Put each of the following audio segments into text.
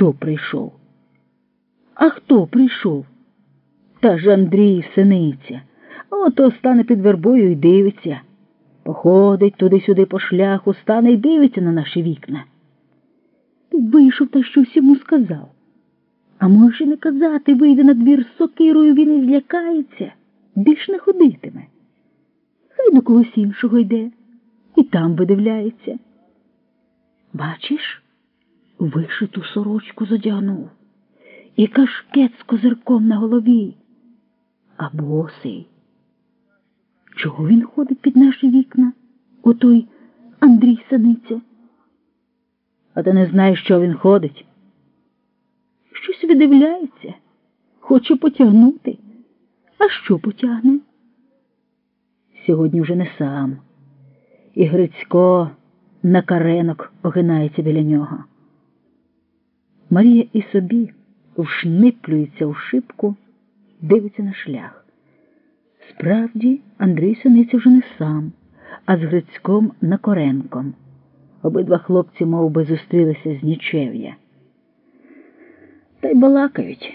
Хто прийшов? А хто прийшов? Та ж Андрій синиця. Ото стане під вербою і дивиться. Походить туди-сюди по шляху, стане і дивиться на наші вікна. Вийшов та щось йому сказав. А може не казати, вийде на двір з сокирою, він і злякається, більш не ходитиме. Хай до когось іншого йде і там видивляється. Бачиш, вишиту сорочку задягнув і кашкет з козирком на голові, а босий. Чого він ходить під наші вікна? Отой Андрій Саниця. А ти не знаєш, що він ходить? Щось видивляється, хоче потягнути. А що потягне? Сьогодні вже не сам. І Грицько на каренок огинається біля нього. Марія і собі вшниплюється у шибку, дивиться на шлях. Справді, Андрій Синиця вже не сам, а з Грицьком Накоренком. Обидва хлопці мов би, зустрілися з нічев'я. Та й балакають,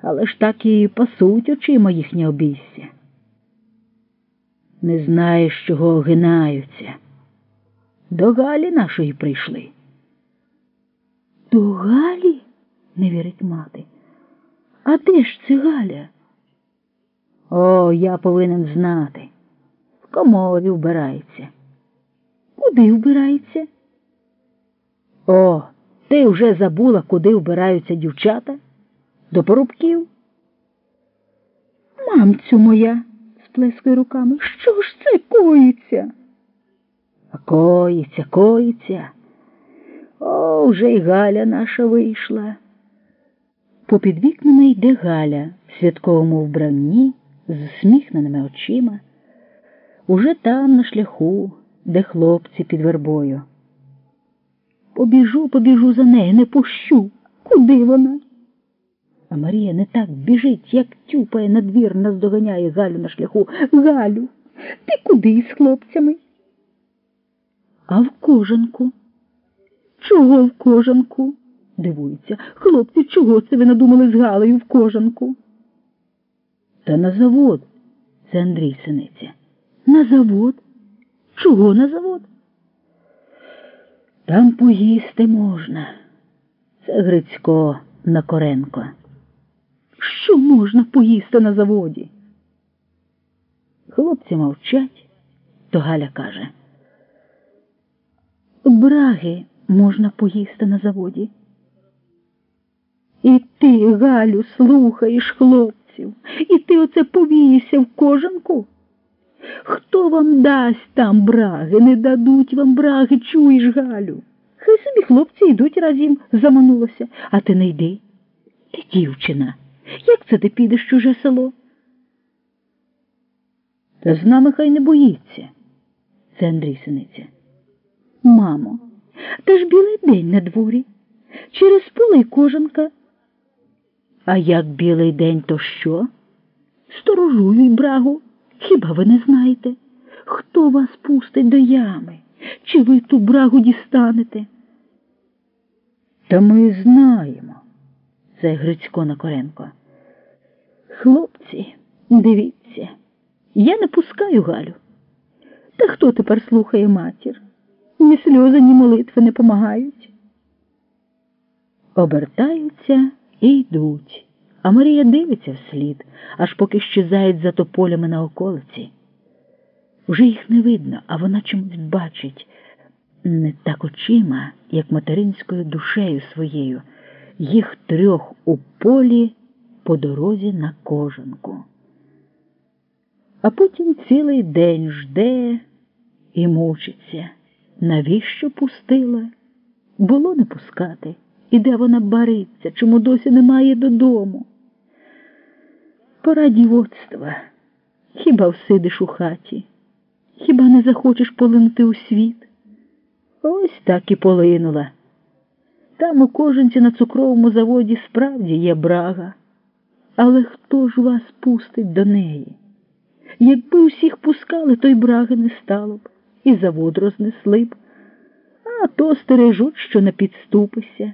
але ж так і пасуть очима їхнє обійстя. Не знаєш, чого огинаються. До Галі нашої прийшли. До Галі? не вірить мати. А де ж це Галя? О, я повинен знати. В коморі вбирається. Куди вбирається? О, ти вже забула, куди вбираються дівчата? До порубків? Мамцю моя, сплескує руками, що ж це коїться? Коїться, коїться. О, вже й Галя наша вийшла. Попід вікнами йде Галя в святковому вбранні з усміхненими очима. Уже там, на шляху, де хлопці під вербою. Побіжу, побіжу за нею, не пущу. Куди вона? А Марія не так біжить, як тюпає на двір, наздоганяє Галю на шляху. Галю, ти куди з хлопцями? А в кожанку? Чого в кожанку? Дивується, хлопці, чого це ви надумали з Галею в кожанку? Та на завод, це Андрій Синиця. На завод? Чого на завод? Там поїсти можна. Це Грицько Накоренко. Що можна поїсти на заводі? Хлопці мовчать, то Галя каже. Браги можна поїсти на заводі. І ти, Галю, слухаєш хлопців, і ти оце повіїшся в кожанку. Хто вам дасть там браги? Не дадуть вам браги, чуєш, Галю? Хай собі хлопці йдуть разім, заманулося, а ти не йди. Ти дівчина, як це ти підеш в чуже село? Та з нами хай не боїться, це Андрій Синиця. Мамо, та ж білий день на дворі. Через поле й кожанка. А як білий день, то що? Сторожую й брагу. Хіба ви не знаєте? Хто вас пустить до ями? Чи ви ту брагу дістанете? Та ми знаємо, це Грицько Накоренко. Хлопці, дивіться, я не пускаю Галю. Та хто тепер слухає матір? Сльози, ні молитви не помагають. Обертаються і йдуть, а Марія дивиться вслід, аж поки щезають за тополями на околиці. Вже їх не видно, а вона чомусь бачить не так очима, як материнською душею своєю, їх трьох у полі по дорозі на кожанку. А потім цілий день жде і мучиться. Навіщо пустила? Було не пускати. І де вона бариться, чому досі немає додому? Пора дівоцтва. Хіба всидиш у хаті? Хіба не захочеш полинути у світ? Ось так і полинула. Там у коженці на цукровому заводі справді є брага. Але хто ж вас пустить до неї? Якби усіх пускали, то й браги не стало б, і завод рознесли б, а то стережуть, що не підступися.